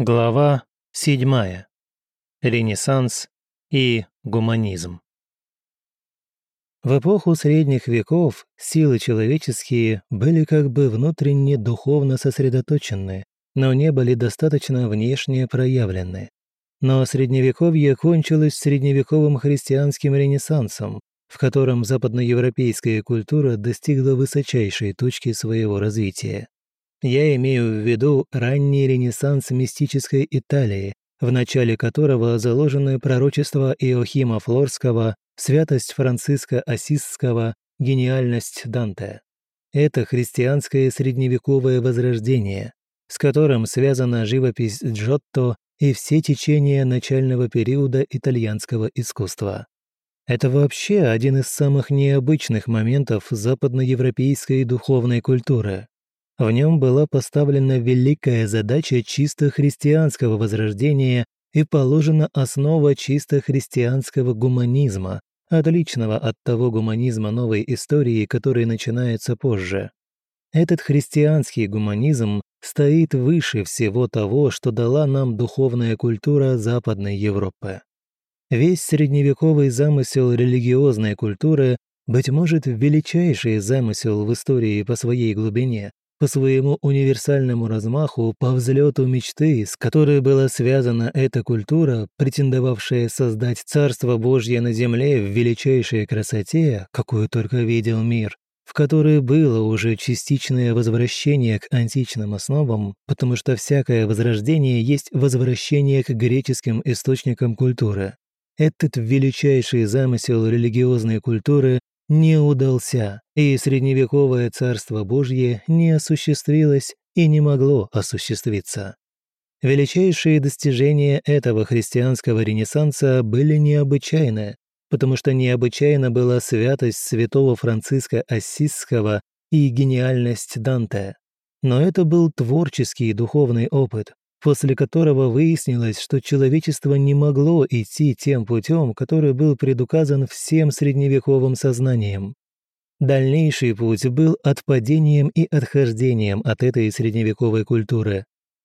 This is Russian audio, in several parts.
Глава 7. Ренессанс и гуманизм. В эпоху средних веков силы человеческие были как бы внутренне духовно сосредоточены, но не были достаточно внешне проявлены. Но средневековье кончилось средневековым христианским ренессансом, в котором западноевропейская культура достигла высочайшей точки своего развития. Я имею в виду ранний ренессанс мистической Италии, в начале которого заложены пророчества Иохима Флорского, святость Франциска Осисского, гениальность Данте. Это христианское средневековое возрождение, с которым связана живопись Джотто и все течения начального периода итальянского искусства. Это вообще один из самых необычных моментов западноевропейской духовной культуры. В нем была поставлена великая задача чисто христианского возрождения и положена основа чисто христианского гуманизма, отличного от того гуманизма новой истории, который начинается позже. Этот христианский гуманизм стоит выше всего того, что дала нам духовная культура Западной Европы. Весь средневековый замысел религиозной культуры, быть может, величайший замысел в истории по своей глубине, по своему универсальному размаху, по взлету мечты, с которой была связана эта культура, претендовавшая создать Царство Божье на земле в величайшей красоте, какую только видел мир, в которой было уже частичное возвращение к античным основам, потому что всякое возрождение есть возвращение к греческим источникам культуры. Этот величайший замысел религиозной культуры не удался, и средневековое Царство Божье не осуществилось и не могло осуществиться. Величайшие достижения этого христианского ренессанса были необычайны, потому что необычайна была святость святого Франциска Ассизского и гениальность Данте. Но это был творческий духовный опыт, после которого выяснилось, что человечество не могло идти тем путем, который был предуказан всем средневековым сознанием. Дальнейший путь был отпадением и отхождением от этой средневековой культуры.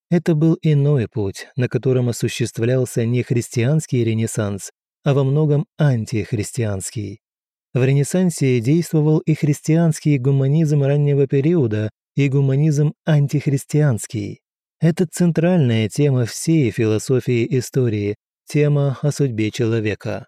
Это был иной путь, на котором осуществлялся не христианский ренессанс, а во многом антихристианский. В Ренессансе действовал и христианский гуманизм раннего периода, и гуманизм антихристианский. Это центральная тема всей философии истории, тема о судьбе человека.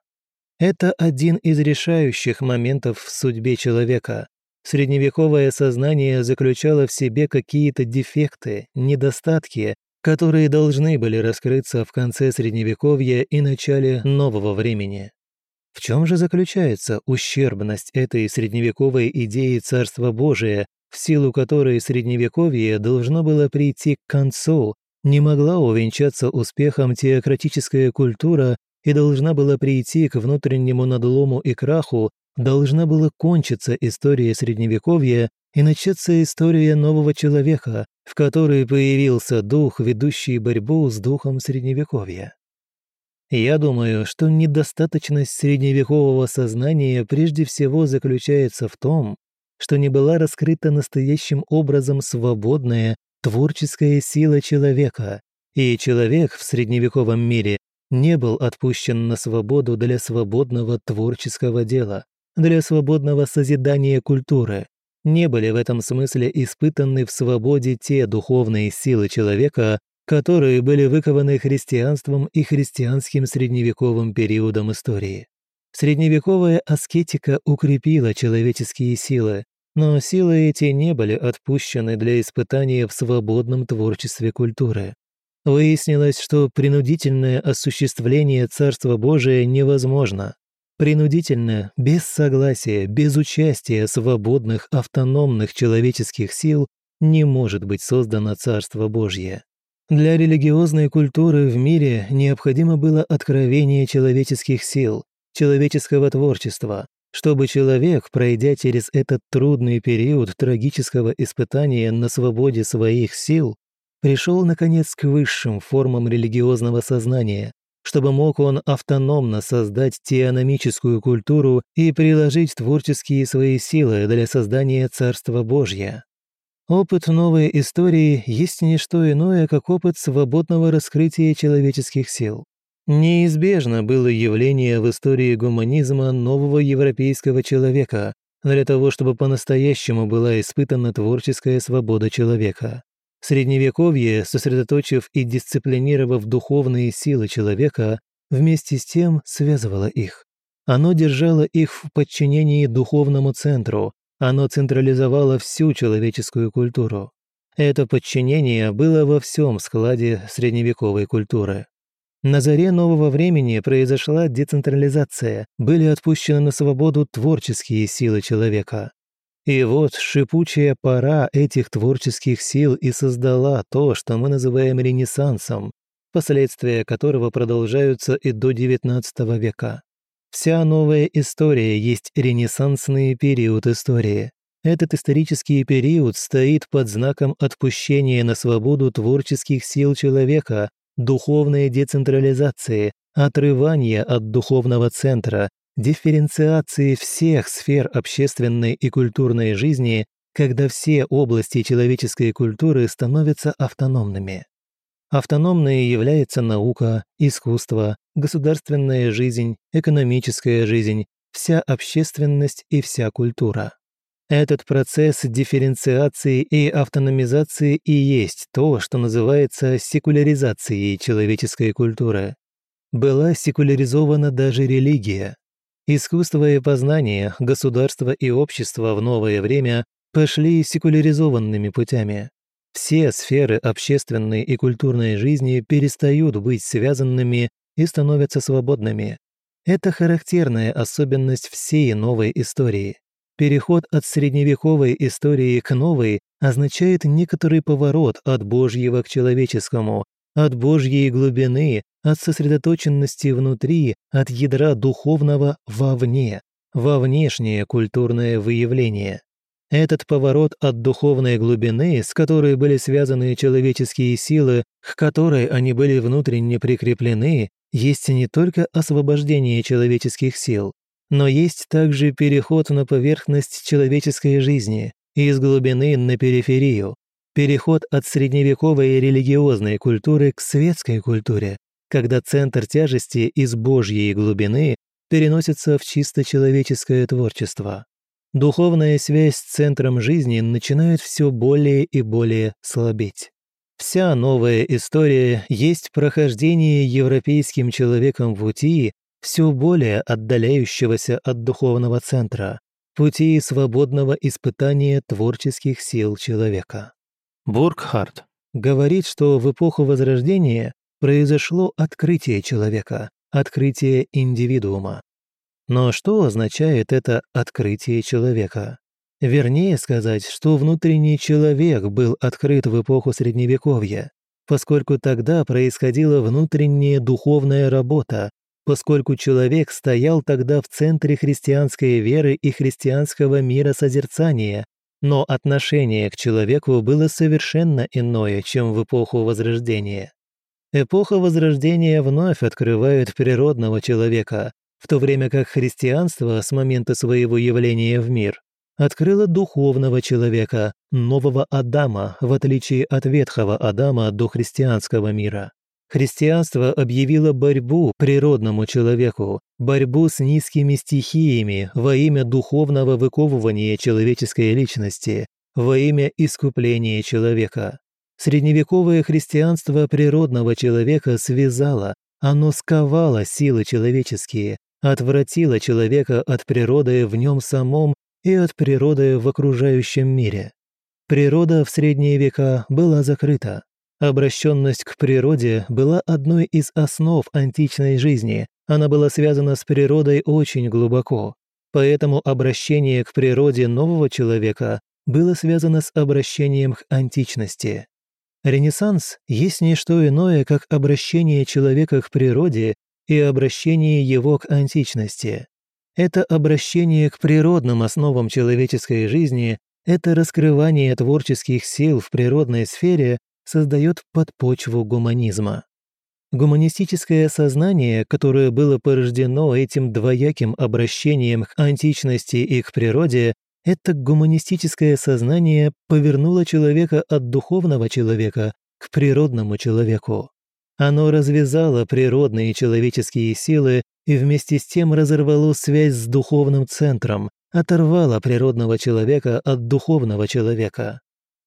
Это один из решающих моментов в судьбе человека. Средневековое сознание заключало в себе какие-то дефекты, недостатки, которые должны были раскрыться в конце Средневековья и начале нового времени. В чем же заключается ущербность этой средневековой идеи Царства Божия, в силу которой Средневековье должно было прийти к концу, не могла увенчаться успехом теократическая культура и должна была прийти к внутреннему надлому и краху, должна была кончиться история Средневековья и начаться история нового человека, в которой появился дух, ведущий борьбу с духом Средневековья. Я думаю, что недостаточность средневекового сознания прежде всего заключается в том, что не была раскрыта настоящим образом свободная творческая сила человека, и человек в средневековом мире не был отпущен на свободу для свободного творческого дела, для свободного созидания культуры. Не были в этом смысле испытаны в свободе те духовные силы человека, которые были выкованы христианством и христианским средневековым периодом истории. Средневековая аскетика укрепила человеческие силы, но силы эти не были отпущены для испытания в свободном творчестве культуры. Выяснилось, что принудительное осуществление Царства Божия невозможно. Принудительно, без согласия, без участия свободных автономных человеческих сил не может быть создано Царство Божье. Для религиозной культуры в мире необходимо было откровение человеческих сил, человеческого творчества, чтобы человек, пройдя через этот трудный период трагического испытания на свободе своих сил, пришел, наконец, к высшим формам религиозного сознания, чтобы мог он автономно создать теономическую культуру и приложить творческие свои силы для создания Царства Божья. Опыт новой истории есть не что иное, как опыт свободного раскрытия человеческих сил. Неизбежно было явление в истории гуманизма нового европейского человека для того, чтобы по-настоящему была испытана творческая свобода человека. Средневековье, сосредоточив и дисциплинировав духовные силы человека, вместе с тем связывало их. Оно держало их в подчинении духовному центру, оно централизовало всю человеческую культуру. Это подчинение было во всем складе средневековой культуры. На заре нового времени произошла децентрализация, были отпущены на свободу творческие силы человека. И вот шипучая пора этих творческих сил и создала то, что мы называем Ренессансом, последствия которого продолжаются и до XIX века. Вся новая история есть ренессансный период истории. Этот исторический период стоит под знаком отпущения на свободу творческих сил человека, духовной децентрализации, отрывания от духовного центра, дифференциации всех сфер общественной и культурной жизни, когда все области человеческой культуры становятся автономными. Автономной является наука, искусство, государственная жизнь, экономическая жизнь, вся общественность и вся культура. Этот процесс дифференциации и автономизации и есть то, что называется секуляризацией человеческой культуры. Была секуляризована даже религия. Искусство и познание, государство и общество в новое время пошли секуляризованными путями. Все сферы общественной и культурной жизни перестают быть связанными и становятся свободными. Это характерная особенность всей новой истории. Переход от средневековой истории к новой означает некоторый поворот от Божьего к человеческому, от Божьей глубины, от сосредоточенности внутри, от ядра духовного вовне, во внешнее культурное выявление. Этот поворот от духовной глубины, с которой были связаны человеческие силы, к которой они были внутренне прикреплены, есть не только освобождение человеческих сил, но есть также переход на поверхность человеческой жизни, из глубины на периферию, переход от средневековой религиозной культуры к светской культуре, когда центр тяжести из Божьей глубины переносится в чисто человеческое творчество духовная связь с центром жизни начинает все более и более слабеть. Вся новая история есть прохождение европейским человеком пути, все более отдаляющегося от духовного центра, пути свободного испытания творческих сил человека. Бургхарт говорит, что в эпоху Возрождения произошло открытие человека, открытие индивидуума. Но что означает это открытие человека? Вернее сказать, что внутренний человек был открыт в эпоху Средневековья, поскольку тогда происходила внутренняя духовная работа, поскольку человек стоял тогда в центре христианской веры и христианского мира созерцания, но отношение к человеку было совершенно иное, чем в эпоху Возрождения. Эпоха Возрождения вновь открывает природного человека, в то время как христианство с момента своего явления в мир открыло духовного человека, нового Адама, в отличие от ветхого Адама до христианского мира. Христианство объявило борьбу природному человеку, борьбу с низкими стихиями во имя духовного выковывания человеческой личности, во имя искупления человека. Средневековое христианство природного человека связало, оно сковало силы человеческие, отвратила человека от природы в нем самом и от природы в окружающем мире. Природа в средние века была закрыта. Обращенность к природе была одной из основ античной жизни, она была связана с природой очень глубоко. Поэтому обращение к природе нового человека было связано с обращением к античности. Ренессанс есть не что иное, как обращение человека к природе и обращение его к античности. Это обращение к природным основам человеческой жизни, это раскрывание творческих сил в природной сфере создает подпочву гуманизма. Гуманистическое сознание, которое было порождено этим двояким обращением к античности и к природе, Это гуманистическое сознание повернуло человека от духовного человека к природному человеку. Оно развязало природные человеческие силы и вместе с тем разорвало связь с духовным центром, оторвало природного человека от духовного человека.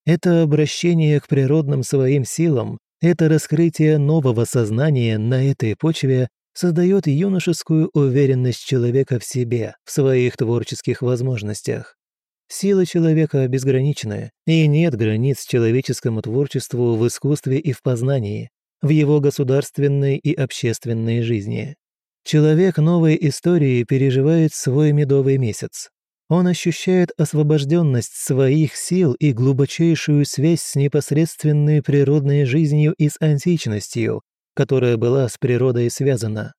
Это обращение к природным своим силам, это раскрытие нового сознания на этой почве создает юношескую уверенность человека в себе, в своих творческих возможностях. Сила человека безграничная, и нет границ человеческому творчеству в искусстве и в познании, в его государственной и общественной жизни. Человек новой истории переживает свой медовый месяц. Он ощущает освобожденность своих сил и глубочайшую связь с непосредственной природной жизнью и с античностью, которая была с природой связана.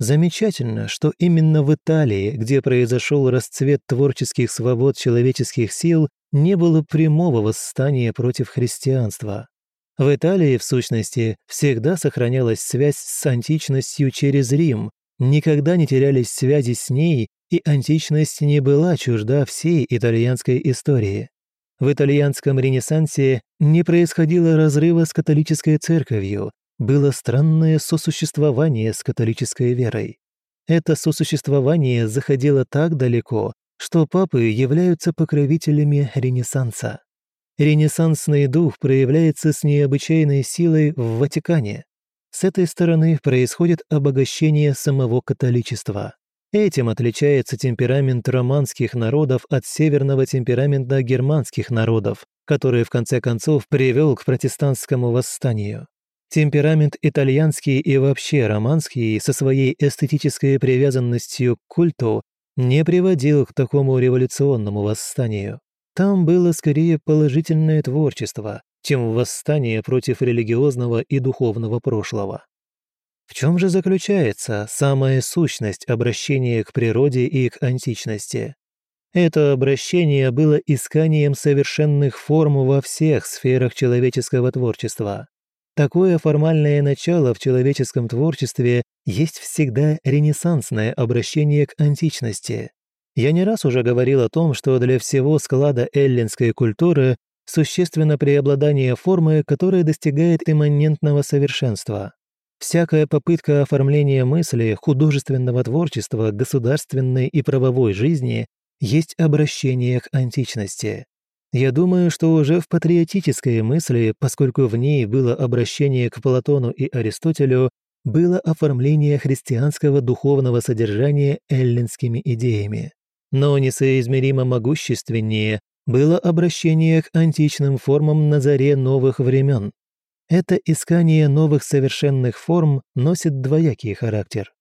Замечательно, что именно в Италии, где произошел расцвет творческих свобод человеческих сил, не было прямого восстания против христианства. В Италии, в сущности, всегда сохранялась связь с античностью через Рим, никогда не терялись связи с ней, и античность не была чужда всей итальянской истории. В итальянском ренессансе не происходило разрыва с католической церковью, было странное сосуществование с католической верой. Это сосуществование заходило так далеко, что папы являются покровителями Ренессанса. Ренессансный дух проявляется с необычайной силой в Ватикане. С этой стороны происходит обогащение самого католичества. Этим отличается темперамент романских народов от северного темперамента германских народов, который в конце концов привел к протестантскому восстанию. Темперамент итальянский и вообще романский со своей эстетической привязанностью к культу не приводил к такому революционному восстанию. Там было скорее положительное творчество, чем восстание против религиозного и духовного прошлого. В чем же заключается самая сущность обращения к природе и к античности? Это обращение было исканием совершенных форм во всех сферах человеческого творчества. Такое формальное начало в человеческом творчестве есть всегда ренессансное обращение к античности. Я не раз уже говорил о том, что для всего склада эллинской культуры существенно преобладание формы, которая достигает имманентного совершенства. Всякая попытка оформления мысли, художественного творчества, государственной и правовой жизни есть обращение к античности. Я думаю, что уже в патриотической мысли, поскольку в ней было обращение к Платону и Аристотелю, было оформление христианского духовного содержания эллинскими идеями. Но несоизмеримо могущественнее было обращение к античным формам на заре новых времен. Это искание новых совершенных форм носит двоякий характер.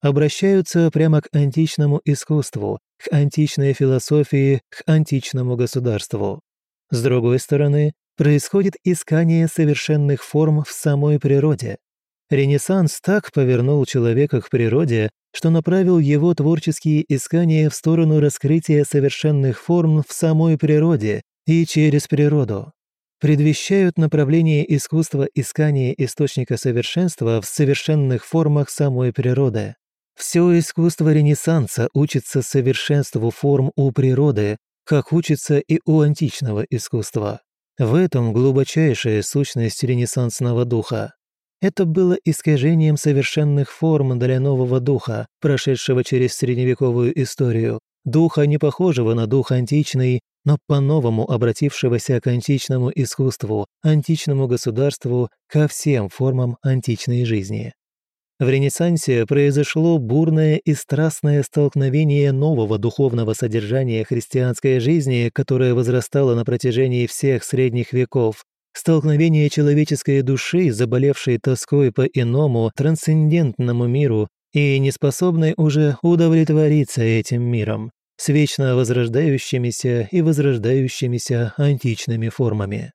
Обращаются прямо к античному искусству, к античной философии, к античному государству. С другой стороны, происходит искание совершенных форм в самой природе. Ренессанс так повернул человека к природе, что направил его творческие искания в сторону раскрытия совершенных форм в самой природе и через природу. Предвещают направление искусства искания источника совершенства в совершенных формах самой природы. Все искусство Ренессанса учится совершенству форм у природы, как учится и у античного искусства. В этом глубочайшая сущность ренессансного духа. Это было искажением совершенных форм для нового духа, прошедшего через средневековую историю, духа, не похожего на дух античный, но по-новому обратившегося к античному искусству, античному государству, ко всем формам античной жизни. В Ренессансе произошло бурное и страстное столкновение нового духовного содержания христианской жизни, которое возрастало на протяжении всех средних веков, столкновение человеческой души, заболевшей тоской по иному, трансцендентному миру и неспособной уже удовлетвориться этим миром, с вечно возрождающимися и возрождающимися античными формами.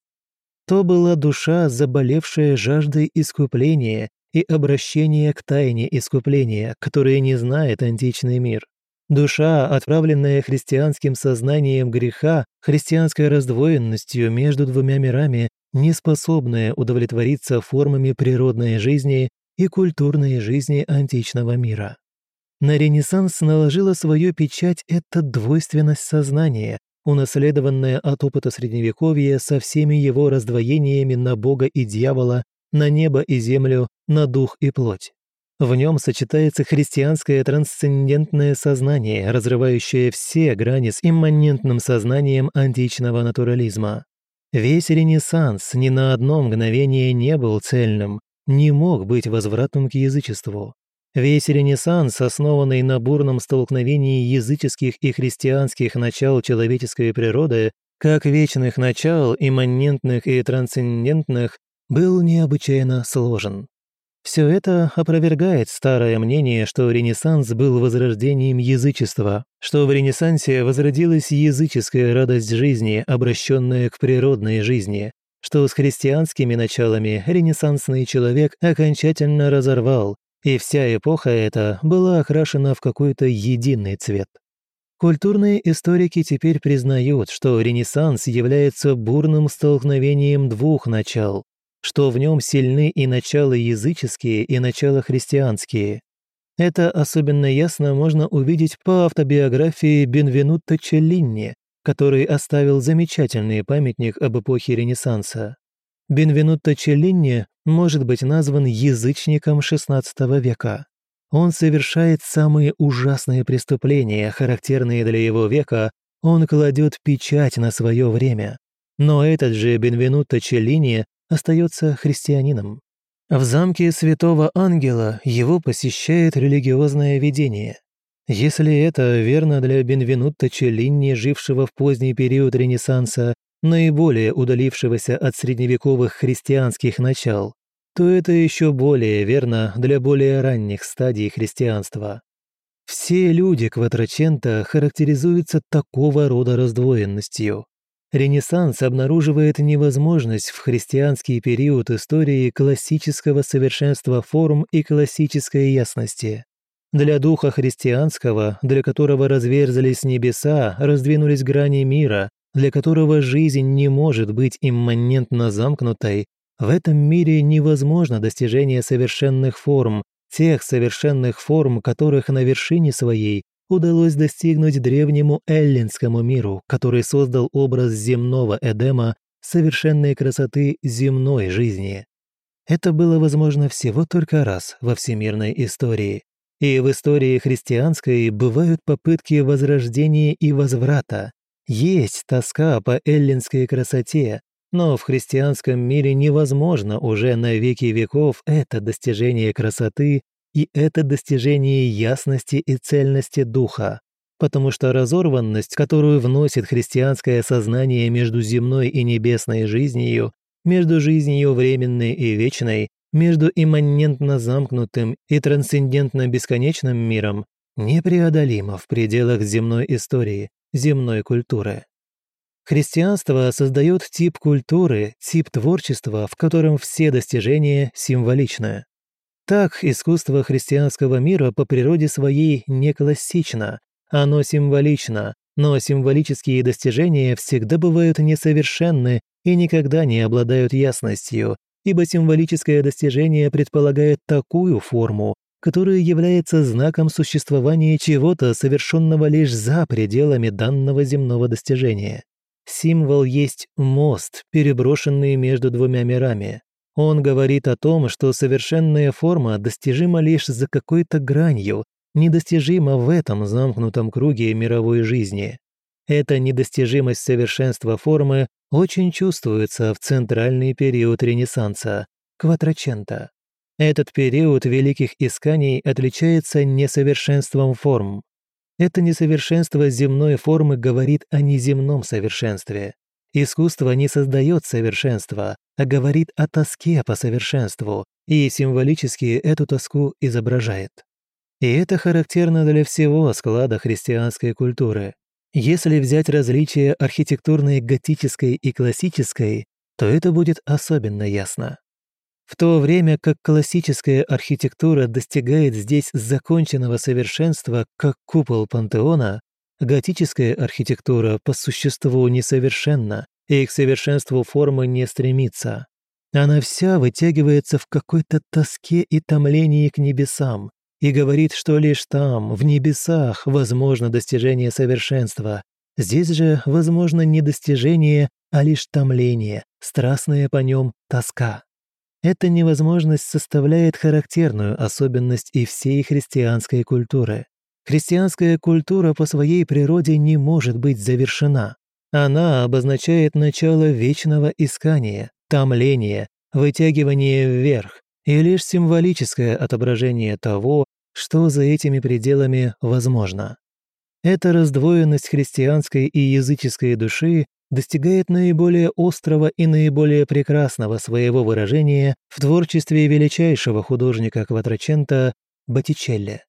То была душа, заболевшая жаждой искупления и обращение к тайне искупления, которое не знает античный мир. Душа, отправленная христианским сознанием греха, христианской раздвоенностью между двумя мирами, не способная удовлетвориться формами природной жизни и культурной жизни античного мира. На Ренессанс наложила свою печать эта двойственность сознания, унаследованное от опыта Средневековья со всеми его раздвоениями на Бога и дьявола, на небо и землю, на дух и плоть. В нем сочетается христианское трансцендентное сознание, разрывающее все грани с имманентным сознанием античного натурализма. Весь Ренессанс ни на одно мгновение не был цельным, не мог быть возвратом к язычеству. Весь Ренессанс, основанный на бурном столкновении языческих и христианских начал человеческой природы, как вечных начал, имманентных и трансцендентных, был необычайно сложен. Все это опровергает старое мнение, что Ренессанс был возрождением язычества, что в Ренессансе возродилась языческая радость жизни, обращенная к природной жизни, что с христианскими началами ренессансный человек окончательно разорвал, и вся эпоха эта была окрашена в какой-то единый цвет. Культурные историки теперь признают, что Ренессанс является бурным столкновением двух начал что в нем сильны и начала языческие, и начала христианские. Это особенно ясно можно увидеть по автобиографии Бенвенутто Челлини, который оставил замечательный памятник об эпохе Ренессанса. Бенвенутто Челлини может быть назван язычником XVI века. Он совершает самые ужасные преступления, характерные для его века, он кладет печать на свое время. Но этот же Бенвенутто Челлини остается христианином. В замке святого ангела его посещает религиозное видение. Если это верно для Бенвенутто Челлини, жившего в поздний период Ренессанса, наиболее удалившегося от средневековых христианских начал, то это еще более верно для более ранних стадий христианства. Все люди Кватрачента характеризуются такого рода раздвоенностью. Ренессанс обнаруживает невозможность в христианский период истории классического совершенства форм и классической ясности. Для духа христианского, для которого разверзались небеса, раздвинулись грани мира, для которого жизнь не может быть имманентно замкнутой, в этом мире невозможно достижение совершенных форм, тех совершенных форм, которых на вершине своей удалось достигнуть древнему эллинскому миру, который создал образ земного Эдема совершенной красоты земной жизни. Это было возможно всего только раз во всемирной истории. И в истории христианской бывают попытки возрождения и возврата. Есть тоска по эллинской красоте, но в христианском мире невозможно уже на веки веков это достижение красоты и это достижение ясности и цельности духа, потому что разорванность, которую вносит христианское сознание между земной и небесной жизнью, между жизнью временной и вечной, между имманентно замкнутым и трансцендентно бесконечным миром, непреодолима в пределах земной истории, земной культуры. Христианство создает тип культуры, тип творчества, в котором все достижения символичны. Так, искусство христианского мира по природе своей не классично, оно символично, но символические достижения всегда бывают несовершенны и никогда не обладают ясностью, ибо символическое достижение предполагает такую форму, которая является знаком существования чего-то, совершенного лишь за пределами данного земного достижения. Символ есть мост, переброшенный между двумя мирами. Он говорит о том, что совершенная форма достижима лишь за какой-то гранью, недостижима в этом замкнутом круге мировой жизни. Эта недостижимость совершенства формы очень чувствуется в центральный период Ренессанса – Кватрачента. Этот период великих исканий отличается несовершенством форм. Это несовершенство земной формы говорит о неземном совершенстве. Искусство не создает совершенства, а говорит о тоске по совершенству и символически эту тоску изображает. И это характерно для всего склада христианской культуры. Если взять различия архитектурной готической и классической, то это будет особенно ясно. В то время как классическая архитектура достигает здесь законченного совершенства, как купол пантеона, Готическая архитектура по существу несовершенна и к совершенству формы не стремится. Она вся вытягивается в какой-то тоске и томлении к небесам и говорит, что лишь там, в небесах, возможно достижение совершенства, Здесь же возможно не достижение, а лишь томление, страстная по нем тоска. Эта невозможность составляет характерную особенность и всей христианской культуры. Христианская культура по своей природе не может быть завершена. Она обозначает начало вечного искания, томления, вытягивания вверх и лишь символическое отображение того, что за этими пределами возможно. Эта раздвоенность христианской и языческой души достигает наиболее острого и наиболее прекрасного своего выражения в творчестве величайшего художника Кватрачента Боттичелли.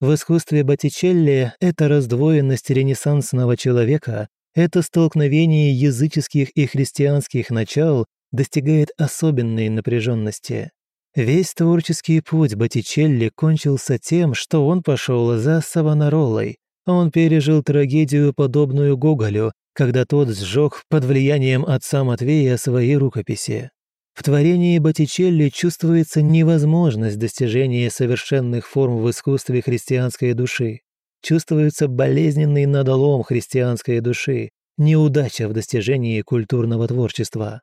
В искусстве Боттичелли эта раздвоенность ренессансного человека, это столкновение языческих и христианских начал достигает особенной напряженности. Весь творческий путь Боттичелли кончился тем, что он пошел за Савонаролой. Он пережил трагедию, подобную Гоголю, когда тот сжег под влиянием отца Матвея свои рукописи. В творении Боттичелли чувствуется невозможность достижения совершенных форм в искусстве христианской души. Чувствуется болезненный надолом христианской души, неудача в достижении культурного творчества.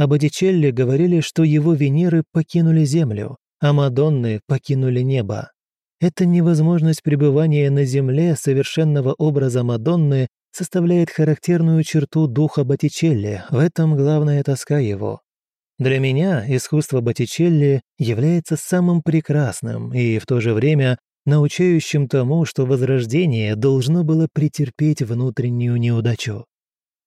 О Боттичелли говорили, что его Венеры покинули Землю, а Мадонны покинули небо. Эта невозможность пребывания на Земле совершенного образа Мадонны составляет характерную черту духа Боттичелли, в этом главная тоска его. Для меня искусство Боттичелли является самым прекрасным и в то же время научающим тому, что возрождение должно было претерпеть внутреннюю неудачу.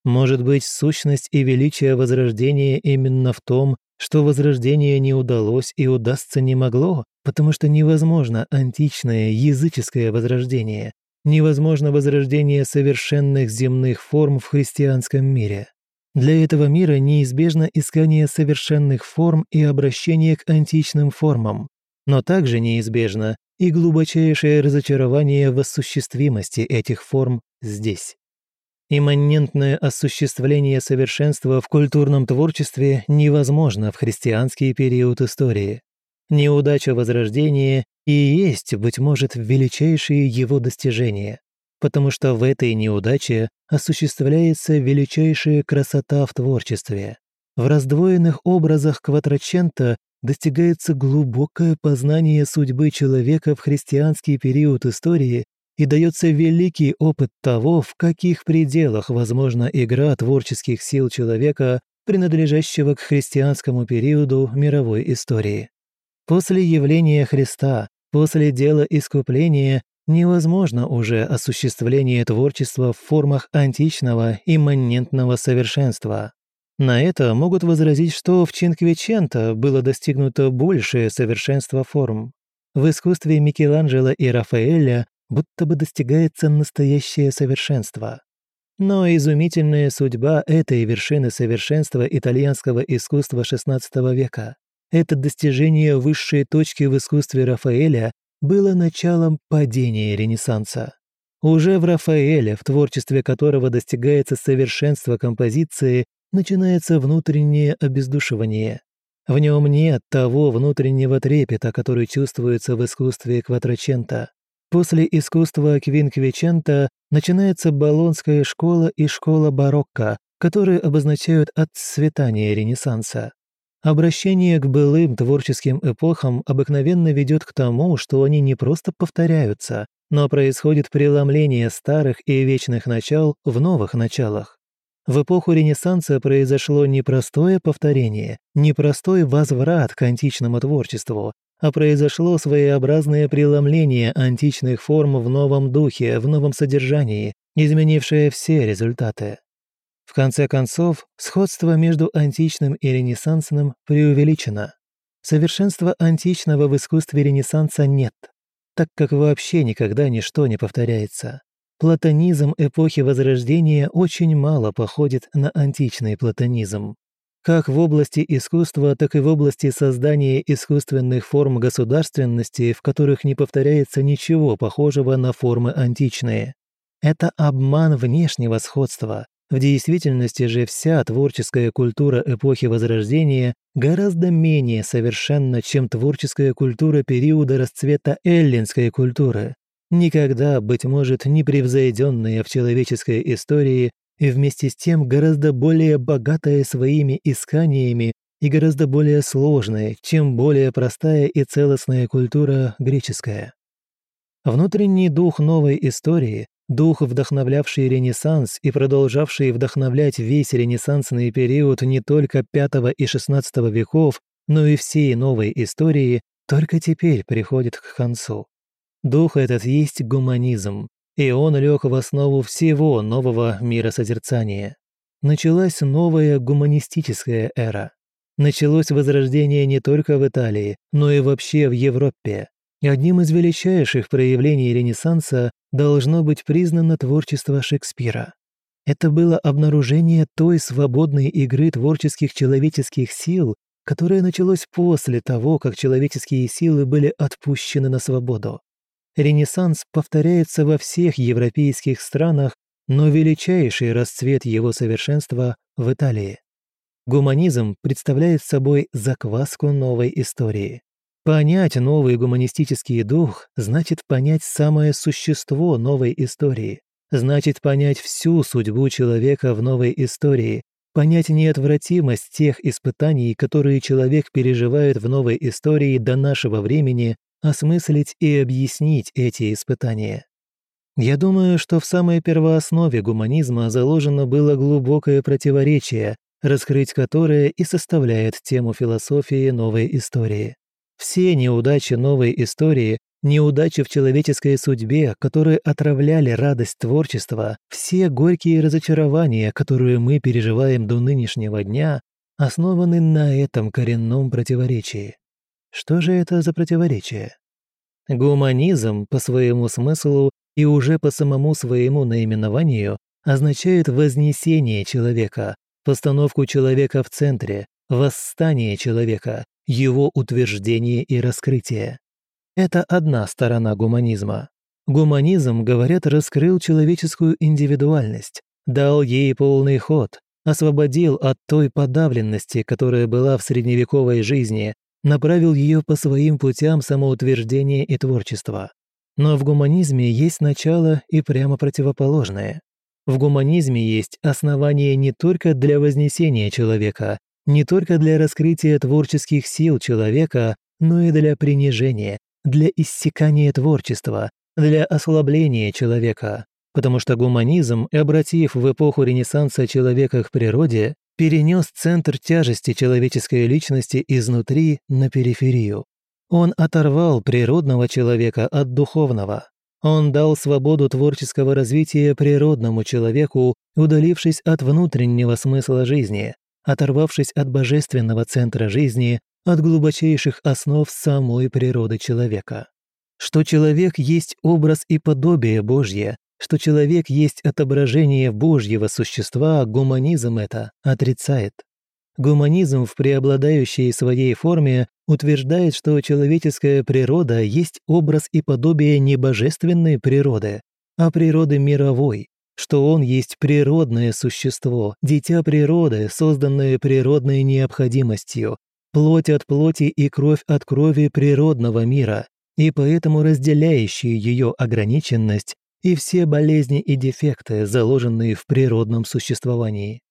Может быть, сущность и величие возрождения именно в том, что возрождение не удалось и удастся не могло, потому что невозможно античное языческое возрождение, невозможно возрождение совершенных земных форм в христианском мире. Для этого мира неизбежно искание совершенных форм и обращение к античным формам, но также неизбежно и глубочайшее разочарование в осуществимости этих форм здесь. Имманентное осуществление совершенства в культурном творчестве невозможно в христианский период истории. Неудача Возрождения и есть, быть может, величайшие его достижения, потому что в этой неудаче осуществляется величайшая красота в творчестве. В раздвоенных образах Кватрачента достигается глубокое познание судьбы человека в христианский период истории и дается великий опыт того, в каких пределах возможна игра творческих сил человека, принадлежащего к христианскому периоду мировой истории. После явления Христа, после дела искупления, невозможно уже осуществление творчества в формах античного имманентного совершенства. На это могут возразить, что в Чинквиченто было достигнуто большее совершенство форм. В искусстве Микеланджело и Рафаэля будто бы достигается настоящее совершенство. Но изумительная судьба этой вершины совершенства итальянского искусства XVI века это достижение высшей точки в искусстве Рафаэля было началом падения Ренессанса. Уже в Рафаэле, в творчестве которого достигается совершенство композиции, начинается внутреннее обездушивание. В нем нет того внутреннего трепета, который чувствуется в искусстве Кватрачента. После искусства Квинквичента начинается Болонская школа и школа барокко, которые обозначают отцветание Ренессанса. Обращение к былым творческим эпохам обыкновенно ведет к тому, что они не просто повторяются, но происходит преломление старых и вечных начал в новых началах. В эпоху Ренессанса произошло не простое повторение, не простой возврат к античному творчеству, а произошло своеобразное преломление античных форм в новом духе, в новом содержании, изменившее все результаты. В конце концов, сходство между античным и ренессансным преувеличено. Совершенства античного в искусстве Ренессанса нет, так как вообще никогда ничто не повторяется. Платонизм эпохи Возрождения очень мало походит на античный платонизм. Как в области искусства, так и в области создания искусственных форм государственности, в которых не повторяется ничего похожего на формы античные. Это обман внешнего сходства, в действительности же вся творческая культура эпохи Возрождения гораздо менее совершенна, чем творческая культура периода расцвета эллинской культуры. никогда, быть может, не превзойденная в человеческой истории и вместе с тем гораздо более богатая своими исканиями и гораздо более сложная, чем более простая и целостная культура греческая. Внутренний дух новой истории, дух, вдохновлявший Ренессанс и продолжавший вдохновлять весь ренессансный период не только V и XVI веков, но и всей новой истории, только теперь приходит к концу. Дух этот есть гуманизм, и он лег в основу всего нового миросозерцания. Началась новая гуманистическая эра. Началось возрождение не только в Италии, но и вообще в Европе. Одним из величайших проявлений Ренессанса должно быть признано творчество Шекспира. Это было обнаружение той свободной игры творческих человеческих сил, которое началось после того, как человеческие силы были отпущены на свободу. Ренессанс повторяется во всех европейских странах, но величайший расцвет его совершенства в Италии. Гуманизм представляет собой закваску новой истории. Понять новый гуманистический дух значит понять самое существо новой истории, значит понять всю судьбу человека в новой истории, понять неотвратимость тех испытаний, которые человек переживает в новой истории до нашего времени, осмыслить и объяснить эти испытания. Я думаю, что в самой первооснове гуманизма заложено было глубокое противоречие, раскрыть которое и составляет тему философии новой истории. Все неудачи новой истории неудачи в человеческой судьбе, которые отравляли радость творчества, все горькие разочарования, которые мы переживаем до нынешнего дня, основаны на этом коренном противоречии. Что же это за противоречие? Гуманизм по своему смыслу и уже по самому своему наименованию означает вознесение человека, постановку человека в центре, восстание человека, его утверждение и раскрытие. Это одна сторона гуманизма. Гуманизм, говорят, раскрыл человеческую индивидуальность, дал ей полный ход, освободил от той подавленности, которая была в средневековой жизни, направил ее по своим путям самоутверждения и творчества. Но в гуманизме есть начало и прямо противоположное. В гуманизме есть основание не только для вознесения человека, не только для раскрытия творческих сил человека, но и для принижения, для иссякания творчества, для ослабления человека, потому что гуманизм, обратив в эпоху Ренессанса человека к природе, перенес центр тяжести человеческой личности изнутри на периферию. Он оторвал природного человека от духовного. Он дал свободу творческого развития природному человеку, удалившись от внутреннего смысла жизни, оторвавшись от божественного центра жизни, от глубочайших основ самой природы человека. Что человек есть образ и подобие Божье, что человек есть отображение Божьего существа, гуманизм это отрицает. Гуманизм в преобладающей своей форме утверждает, что человеческая природа есть образ и подобие не божественной природы, а природы мировой, что он есть природное существо, дитя природы, созданное природной необходимостью, плоть от плоти и кровь от крови природного мира, и поэтому разделяющие ее ограниченность и все болезни и дефекты, заложенные в природном существовании.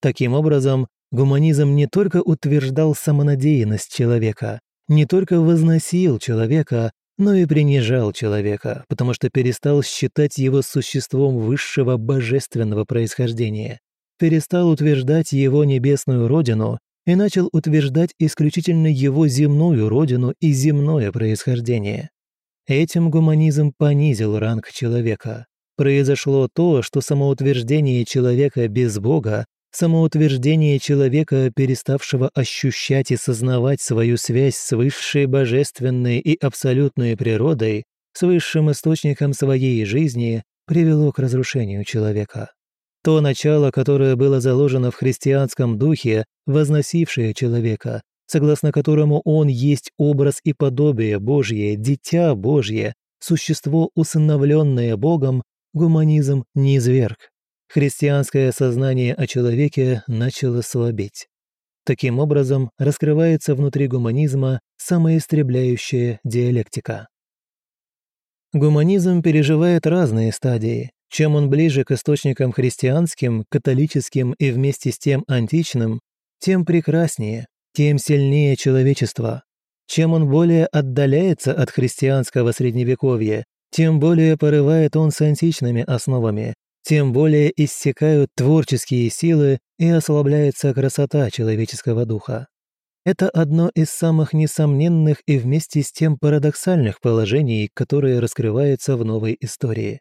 Таким образом, гуманизм не только утверждал самонадеянность человека, не только возносил человека, но и принижал человека, потому что перестал считать его существом высшего божественного происхождения, перестал утверждать его небесную родину и начал утверждать исключительно его земную родину и земное происхождение. Этим гуманизм понизил ранг человека. Произошло то, что самоутверждение человека без Бога, самоутверждение человека, переставшего ощущать и сознавать свою связь с высшей божественной и абсолютной природой, с высшим источником своей жизни, привело к разрушению человека. То начало, которое было заложено в христианском духе, возносившее человека, согласно которому он есть образ и подобие Божье, дитя Божье, существо, усыновленное Богом, гуманизм не изверг. Христианское сознание о человеке начало слабеть. Таким образом, раскрывается внутри гуманизма самоистребляющая диалектика. Гуманизм переживает разные стадии. Чем он ближе к источникам христианским, католическим и вместе с тем античным, тем прекраснее, тем сильнее человечество. Чем он более отдаляется от христианского средневековья, тем более порывает он с античными основами, тем более иссякают творческие силы и ослабляется красота человеческого духа. Это одно из самых несомненных и вместе с тем парадоксальных положений, которые раскрываются в новой истории.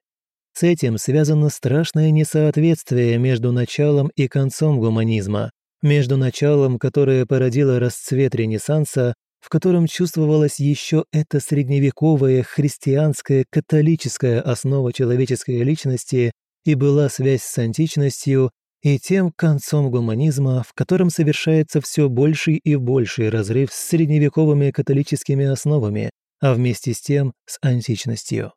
С этим связано страшное несоответствие между началом и концом гуманизма, между началом, которое породило расцвет Ренессанса, в котором чувствовалась еще эта средневековая христианская католическая основа человеческой личности и была связь с античностью, и тем концом гуманизма, в котором совершается все больший и больший разрыв с средневековыми католическими основами, а вместе с тем с античностью.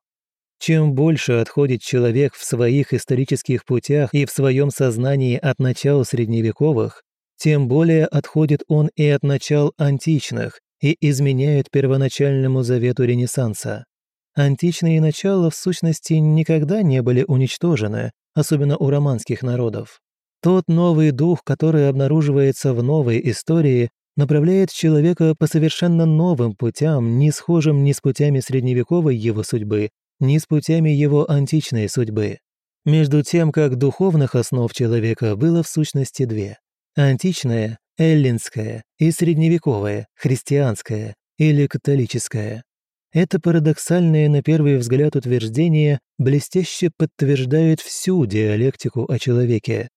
Чем больше отходит человек в своих исторических путях и в своем сознании от начал средневековых, тем более отходит он и от начал античных и изменяет первоначальному завету Ренессанса. Античные начала, в сущности, никогда не были уничтожены, особенно у романских народов. Тот новый дух, который обнаруживается в новой истории, направляет человека по совершенно новым путям, не схожим ни с путями средневековой его судьбы, ни с путями его античной судьбы. Между тем, как духовных основ человека было в сущности две – античная, эллинская и средневековая, христианская или католическая. Это парадоксальное на первый взгляд утверждение блестяще подтверждает всю диалектику о человеке.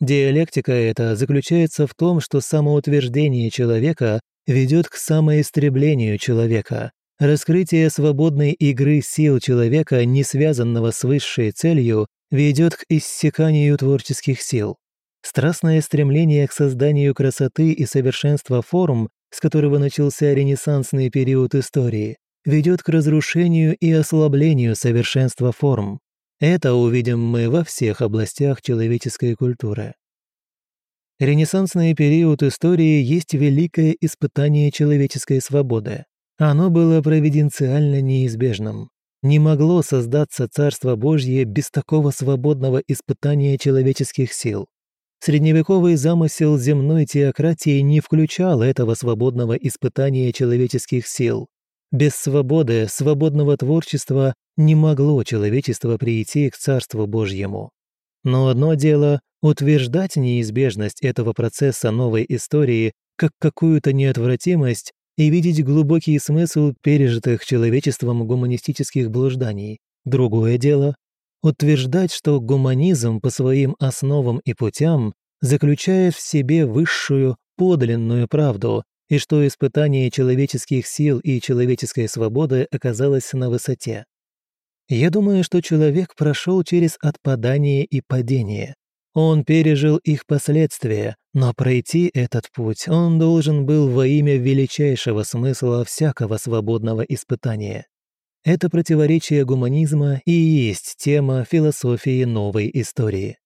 Диалектика эта заключается в том, что самоутверждение человека ведет к самоистреблению человека, Раскрытие свободной игры сил человека, не связанного с высшей целью, ведет к иссяканию творческих сил. Страстное стремление к созданию красоты и совершенства форм, с которого начался ренессансный период истории, ведет к разрушению и ослаблению совершенства форм. Это увидим мы во всех областях человеческой культуры. Ренессансный период истории есть великое испытание человеческой свободы. Оно было провиденциально неизбежным. Не могло создаться Царство Божье без такого свободного испытания человеческих сил. Средневековый замысел земной теократии не включал этого свободного испытания человеческих сил. Без свободы, свободного творчества не могло человечество прийти к Царству Божьему. Но одно дело – утверждать неизбежность этого процесса новой истории как какую-то неотвратимость, и видеть глубокий смысл пережитых человечеством гуманистических блужданий. Другое дело – утверждать, что гуманизм по своим основам и путям заключает в себе высшую, подлинную правду, и что испытание человеческих сил и человеческой свободы оказалось на высоте. Я думаю, что человек прошел через отпадание и падение, он пережил их последствия, но пройти этот путь он должен был во имя величайшего смысла всякого свободного испытания. Это противоречие гуманизма и есть тема философии новой истории.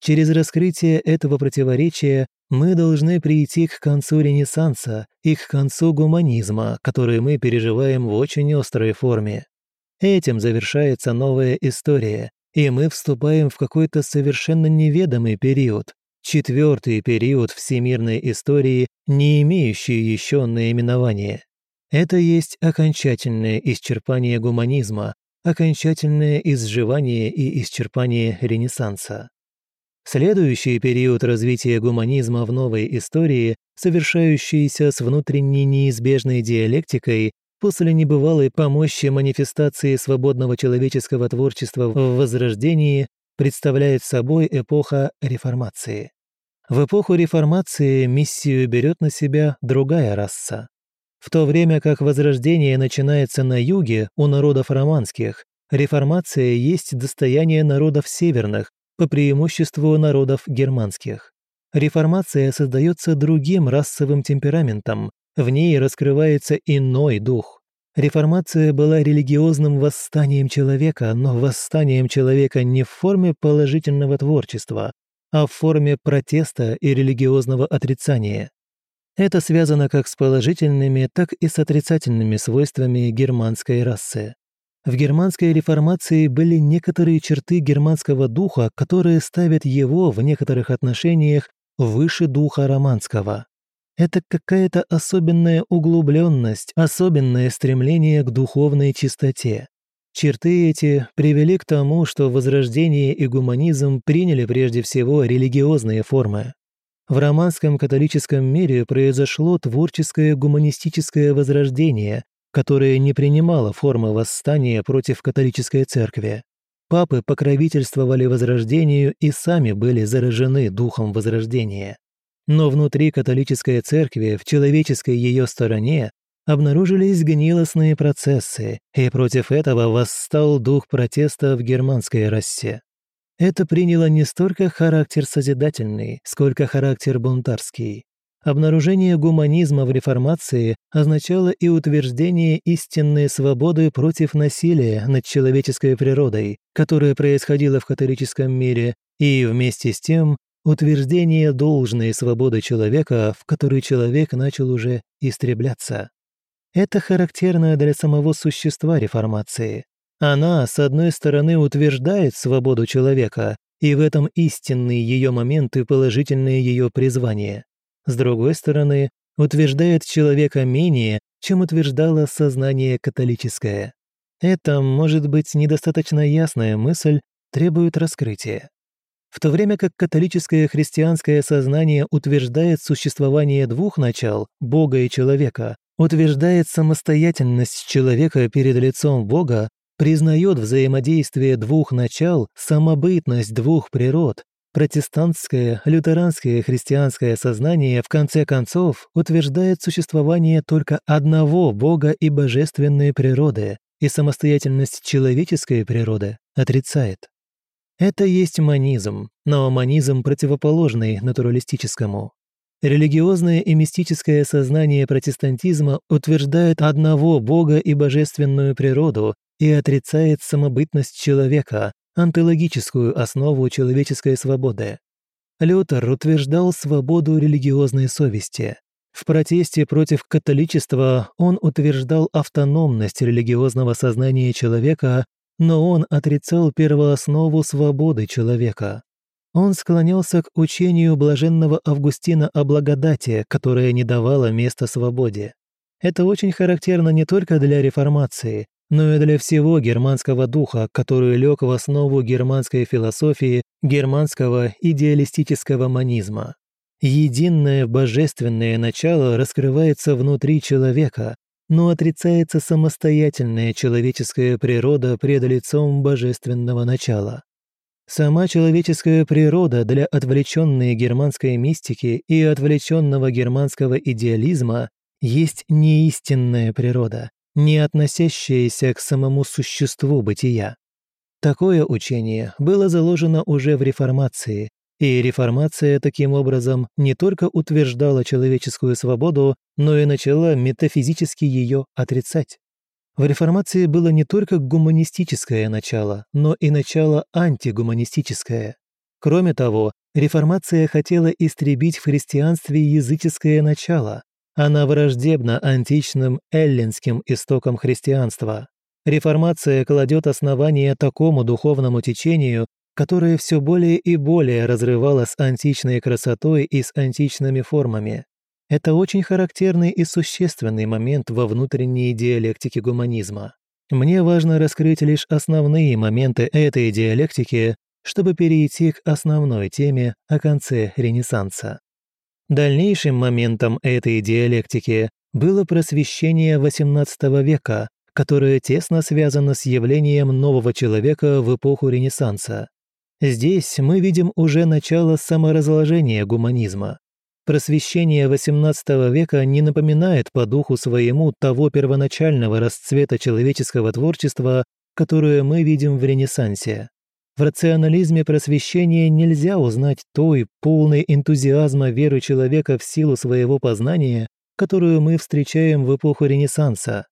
Через раскрытие этого противоречия мы должны прийти к концу Ренессанса и к концу гуманизма, который мы переживаем в очень острой форме. Этим завершается новая история, и мы вступаем в какой-то совершенно неведомый период, четвертый период всемирной истории, не имеющий еще наименования. Это есть окончательное исчерпание гуманизма, окончательное изживание и исчерпание Ренессанса. Следующий период развития гуманизма в новой истории, совершающийся с внутренней неизбежной диалектикой, после небывалой помощи манифестации свободного человеческого творчества в Возрождении представляет собой эпоха реформации. В эпоху реформации миссию берет на себя другая раса. В то время как Возрождение начинается на юге у народов романских, реформация есть достояние народов северных, по преимуществу народов германских. Реформация создается другим расовым темпераментом, в ней раскрывается иной дух. Реформация была религиозным восстанием человека, но восстанием человека не в форме положительного творчества, а в форме протеста и религиозного отрицания. Это связано как с положительными, так и с отрицательными свойствами германской расы. В германской реформации были некоторые черты германского духа, которые ставят его в некоторых отношениях выше духа романского. Это какая-то особенная углубленность, особенное стремление к духовной чистоте. Черты эти привели к тому, что возрождение и гуманизм приняли прежде всего религиозные формы. В романском католическом мире произошло творческое гуманистическое возрождение, которое не принимало формы восстания против католической церкви. Папы покровительствовали возрождению и сами были заражены духом возрождения. Но внутри католической церкви, в человеческой ее стороне, обнаружились гнилостные процессы, и против этого восстал дух протеста в германской расе. Это приняло не столько характер созидательный, сколько характер бунтарский. Обнаружение гуманизма в реформации означало и утверждение истинной свободы против насилия над человеческой природой, которое происходило в католическом мире, и вместе с тем утверждение должной свободы человека, в которой человек начал уже истребляться. Это характерно для самого существа реформации. Она, с одной стороны, утверждает свободу человека, и в этом истинные ее моменты положительное ее призвание. С другой стороны, утверждает человека менее, чем утверждало сознание католическое. Это, может быть, недостаточно ясная мысль, требует раскрытия. В то время как католическое христианское сознание утверждает существование двух начал – Бога и человека, утверждает самостоятельность человека перед лицом Бога, признает взаимодействие двух начал, самобытность двух природ, протестантское, лютеранское христианское сознание в конце концов утверждает существование только одного Бога и божественной природы, и самостоятельность человеческой природы отрицает. Это есть манизм, но манизм противоположный натуралистическому. Религиозное и мистическое сознание протестантизма утверждает одного Бога и божественную природу и отрицает самобытность человека, антологическую основу человеческой свободы. Лютер утверждал свободу религиозной совести. В протесте против католичества он утверждал автономность религиозного сознания человека но он отрицал первооснову свободы человека. Он склонялся к учению блаженного Августина о благодати, которая не давала места свободе. Это очень характерно не только для реформации, но и для всего германского духа, который лег в основу германской философии, германского идеалистического манизма. Единое божественное начало раскрывается внутри человека, но отрицается самостоятельная человеческая природа пред лицом божественного начала. Сама человеческая природа для отвлеченной германской мистики и отвлеченного германского идеализма есть неистинная природа, не относящаяся к самому существу бытия. Такое учение было заложено уже в реформации, и реформация таким образом не только утверждала человеческую свободу, но и начала метафизически ее отрицать. В реформации было не только гуманистическое начало, но и начало антигуманистическое. Кроме того, реформация хотела истребить в христианстве языческое начало. Она враждебна античным эллинским истокам христианства. Реформация кладет основание такому духовному течению, которое все более и более разрывало с античной красотой и с античными формами. Это очень характерный и существенный момент во внутренней диалектике гуманизма. Мне важно раскрыть лишь основные моменты этой диалектики, чтобы перейти к основной теме о конце Ренессанса. Дальнейшим моментом этой диалектики было просвещение XVIII века, которое тесно связано с явлением нового человека в эпоху Ренессанса. Здесь мы видим уже начало саморазложения гуманизма. Просвещение XVIII века не напоминает по духу своему того первоначального расцвета человеческого творчества, которое мы видим в Ренессансе. В рационализме просвещения нельзя узнать той полной энтузиазма веры человека в силу своего познания, которую мы встречаем в эпоху Ренессанса.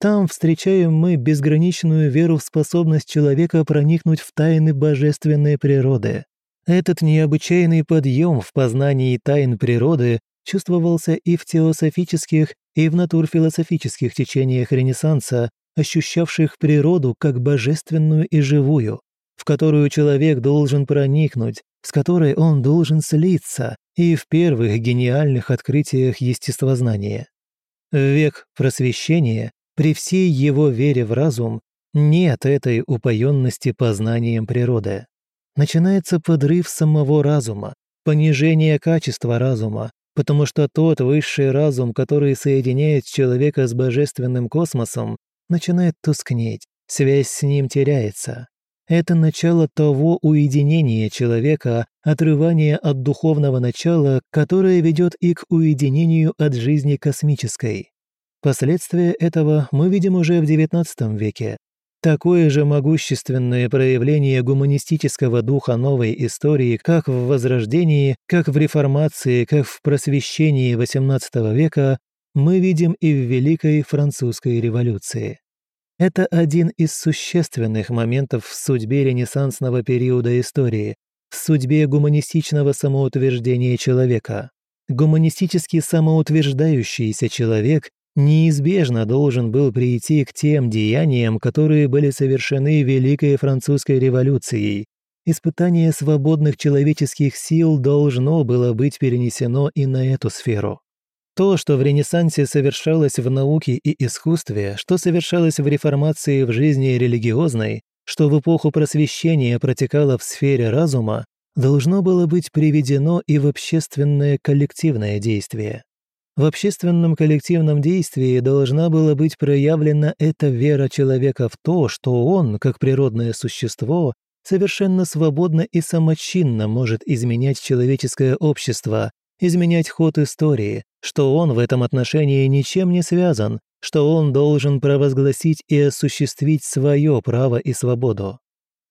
Там встречаем мы безграничную веру в способность человека проникнуть в тайны божественной природы. Этот необычайный подъем в познании тайн природы чувствовался и в теософических, и в натурфилософических течениях Ренессанса, ощущавших природу как божественную и живую, в которую человек должен проникнуть, с которой он должен слиться, и в первых гениальных открытиях естествознания. В век просвещения, при всей его вере в разум, нет этой упоенности познанием природы. Начинается подрыв самого разума, понижение качества разума, потому что тот высший разум, который соединяет человека с божественным космосом, начинает тускнеть, связь с ним теряется. Это начало того уединения человека, отрывания от духовного начала, которое ведет и к уединению от жизни космической. Последствия этого мы видим уже в XIX веке. Такое же могущественное проявление гуманистического духа новой истории как в Возрождении, как в Реформации, как в Просвещении XVIII века мы видим и в Великой Французской революции. Это один из существенных моментов в судьбе ренессансного периода истории, в судьбе гуманистичного самоутверждения человека. Гуманистически самоутверждающийся человек неизбежно должен был прийти к тем деяниям, которые были совершены Великой Французской революцией. Испытание свободных человеческих сил должно было быть перенесено и на эту сферу. То, что в Ренессансе совершалось в науке и искусстве, что совершалось в реформации в жизни религиозной, что в эпоху просвещения протекало в сфере разума, должно было быть приведено и в общественное коллективное действие. В общественном коллективном действии должна была быть проявлена эта вера человека в то, что он, как природное существо, совершенно свободно и самочинно может изменять человеческое общество, изменять ход истории, что он в этом отношении ничем не связан, что он должен провозгласить и осуществить свое право и свободу.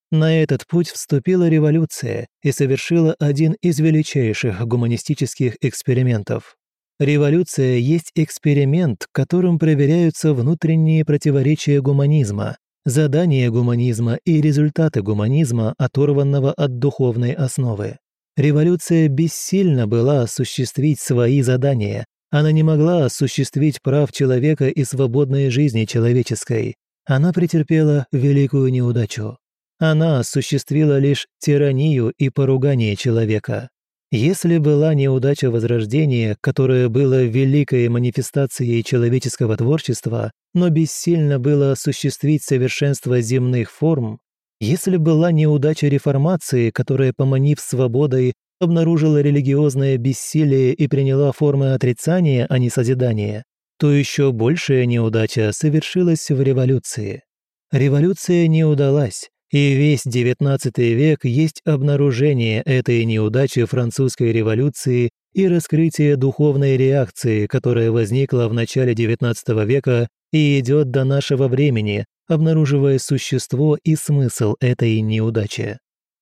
На этот путь вступила революция и совершила один из величайших гуманистических экспериментов. Революция есть эксперимент, которым проверяются внутренние противоречия гуманизма, задания гуманизма и результаты гуманизма, оторванного от духовной основы. Революция бессильна была осуществить свои задания. Она не могла осуществить прав человека и свободной жизни человеческой. Она претерпела великую неудачу. Она осуществила лишь тиранию и поругание человека. Если была неудача Возрождения, которое было великой манифестацией человеческого творчества, но бессильно было осуществить совершенство земных форм, если была неудача реформации, которая, поманив свободой, обнаружила религиозное бессилие и приняла формы отрицания, а не созидания, то еще большая неудача совершилась в революции. Революция не удалась, и весь XIX век есть обнаружение этой неудачи французской революции и раскрытие духовной реакции, которая возникла в начале XIX века и идет до нашего времени, обнаруживая существо и смысл этой неудачи.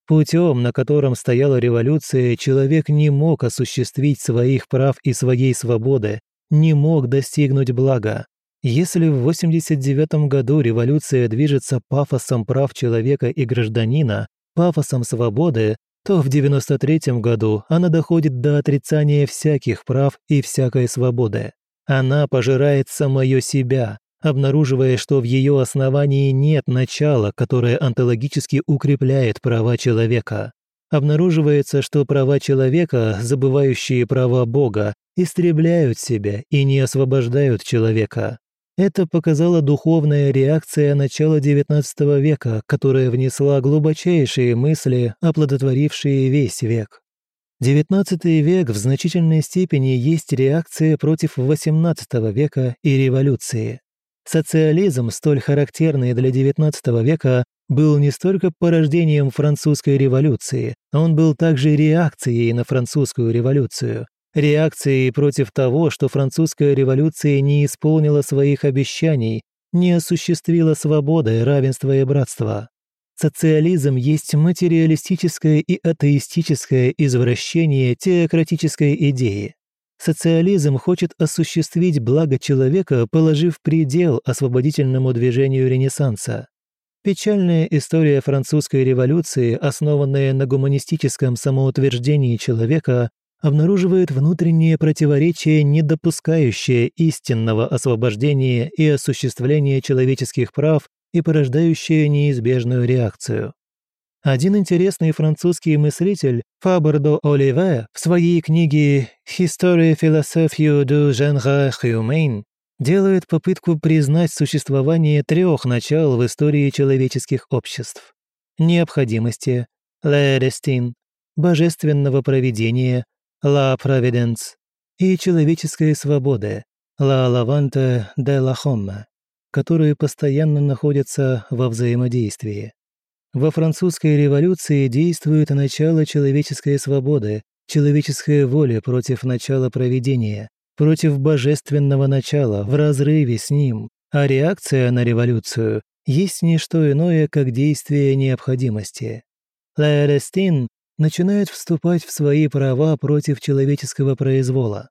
Путем, на котором стояла революция, человек не мог осуществить своих прав и своей свободы, не мог достигнуть блага. Если в 89 году революция движется пафосом прав человека и гражданина, пафосом свободы, то в 93 году она доходит до отрицания всяких прав и всякой свободы. Она пожирает самое себя, обнаруживая, что в ее основании нет начала, которое онтологически укрепляет права человека. Обнаруживается, что права человека, забывающие права Бога, истребляют себя и не освобождают человека. Это показала духовная реакция начала XIX века, которая внесла глубочайшие мысли, оплодотворившие весь век. XIX век в значительной степени есть реакция против XVIII века и революции. Социализм, столь характерный для XIX века, был не столько порождением французской революции, он был также реакцией на французскую революцию, реакцией против того, что французская революция не исполнила своих обещаний, не осуществила свободы, равенства и братства. Социализм есть материалистическое и атеистическое извращение теократической идеи. Социализм хочет осуществить благо человека, положив предел освободительному движению Ренессанса. Печальная история французской революции, основанная на гуманистическом самоутверждении человека, обнаруживает внутреннее противоречие, не допускающее истинного освобождения и осуществления человеческих прав и порождающее неизбежную реакцию. Один интересный французский мыслитель Фабердо Оливе в своей книге «Histoire philosophie du genre humain» делает попытку признать существование трех начал в истории человеческих обществ – необходимости, «la destin», божественного провидения, «la providence» и человеческой свободы, «la lavante de la homme», которые постоянно находятся во взаимодействии. Во французской революции действует начало человеческой свободы, человеческая воля против начала проведения, против божественного начала, в разрыве с ним, а реакция на революцию есть не что иное, как действие необходимости. Лаэрестин начинает вступать в свои права против человеческого произвола.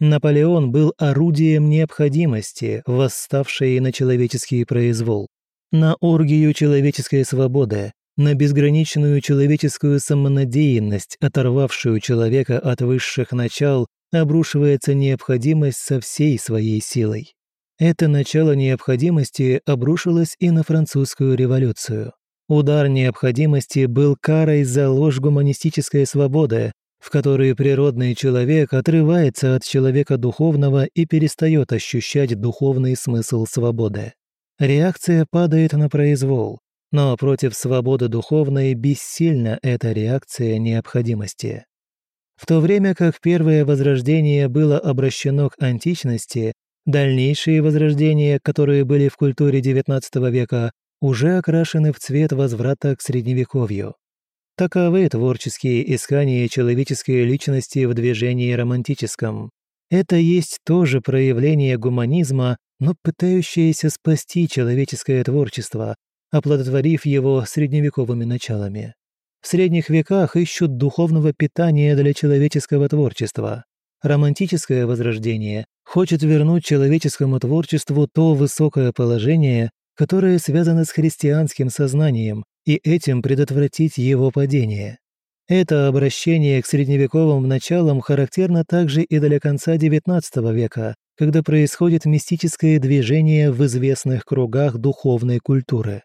Наполеон был орудием необходимости, восставшей на человеческий произвол, на оргию человеческой свободы, на безграничную человеческую самонадеянность, оторвавшую человека от высших начал обрушивается необходимость со всей своей силой. Это начало необходимости обрушилось и на французскую революцию. Удар необходимости был карой за ложь гуманистической свободы, в которой природный человек отрывается от человека духовного и перестает ощущать духовный смысл свободы. Реакция падает на произвол, но против свободы духовной бессильна эта реакция необходимости. В то время как первое возрождение было обращено к античности, дальнейшие возрождения, которые были в культуре XIX века, уже окрашены в цвет возврата к Средневековью. Таковы творческие искания человеческой личности в движении романтическом. Это есть тоже проявление гуманизма, но пытающееся спасти человеческое творчество, оплодотворив его средневековыми началами в средних веках ищут духовного питания для человеческого творчества. Романтическое возрождение хочет вернуть человеческому творчеству то высокое положение, которое связано с христианским сознанием, и этим предотвратить его падение. Это обращение к средневековым началам характерно также и для конца XIX века, когда происходит мистическое движение в известных кругах духовной культуры.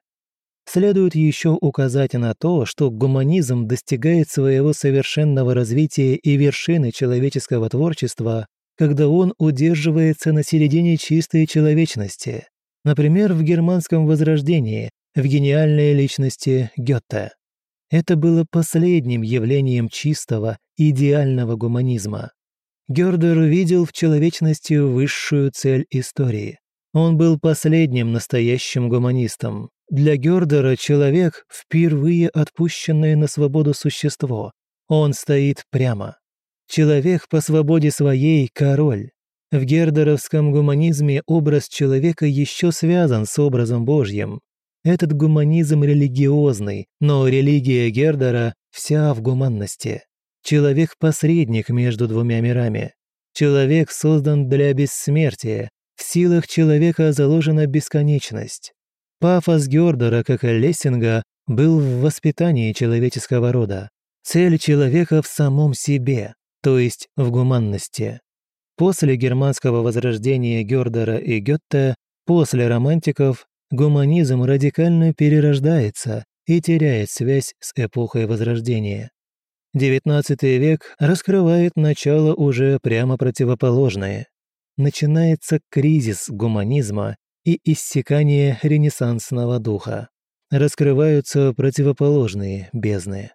Следует еще указать на то, что гуманизм достигает своего совершенного развития и вершины человеческого творчества, когда он удерживается на середине чистой человечности, например, в германском возрождении, в гениальной личности Гёте. Это было последним явлением чистого, идеального гуманизма. Гёрдер видел в человечности высшую цель истории. Он был последним настоящим гуманистом. Для Гёрдера человек – впервые отпущенное на свободу существо. Он стоит прямо. Человек по свободе своей – король. В гердеровском гуманизме образ человека еще связан с образом Божьим. Этот гуманизм религиозный, но религия Гердера вся в гуманности. Человек – посредник между двумя мирами. Человек создан для бессмертия. В силах человека заложена бесконечность. Пафос Гёрдера, как и Лессинга, был в воспитании человеческого рода. Цель человека в самом себе, то есть в гуманности. После германского возрождения Гёрдера и Гёте, после романтиков, гуманизм радикально перерождается и теряет связь с эпохой Возрождения. XIX век раскрывает начало уже прямо противоположное. Начинается кризис гуманизма и иссякание ренессансного духа. Раскрываются противоположные бездны.